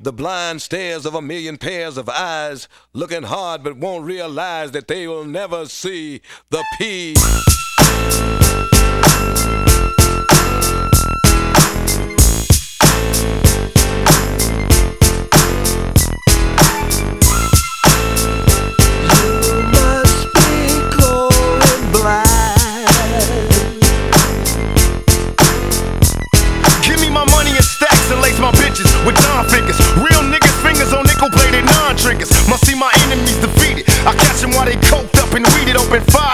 The blind stares of a million pairs of eyes, looking hard but won't realize that they will never see the peace. they coked up and weeded open fire.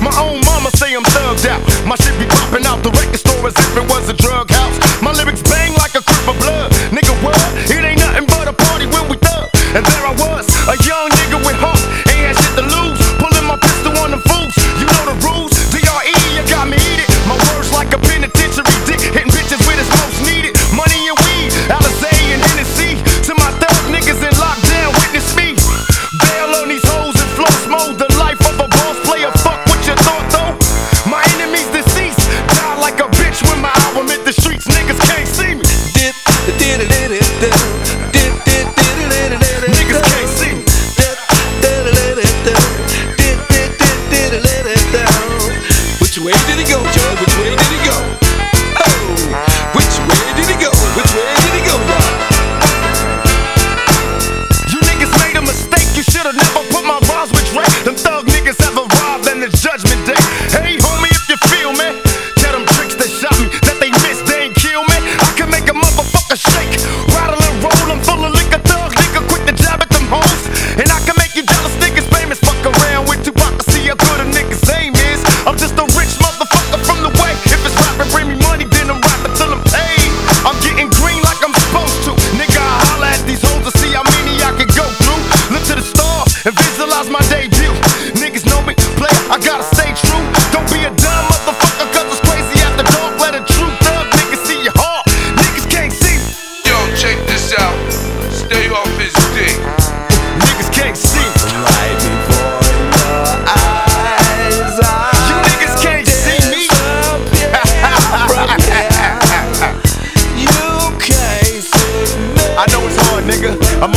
My own mama say I'm thugged out. My shit be popping out the record store as if it was a drug house. My lyrics bang like a crip of blood. Nigga, what? It ain't nothing but a party when we thug. And there I was, a young nigga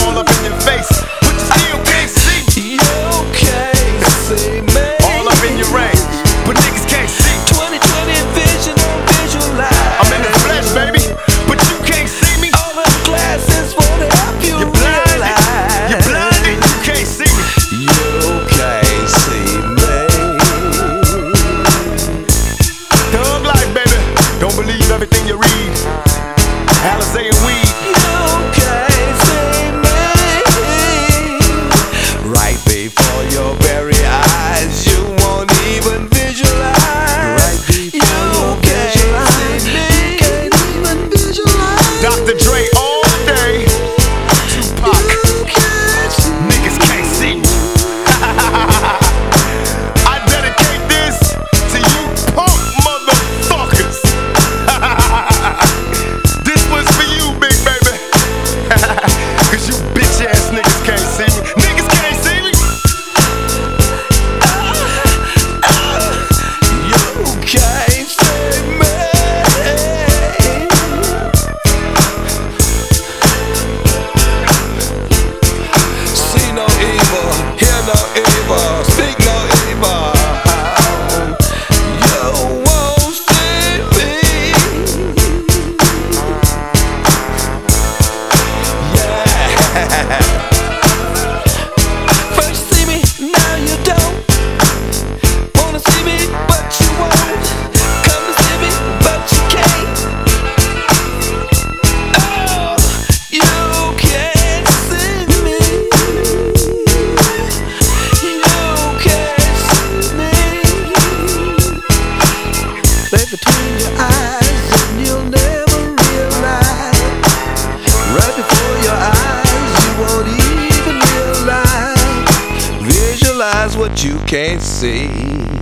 all up in your face. What you can't see.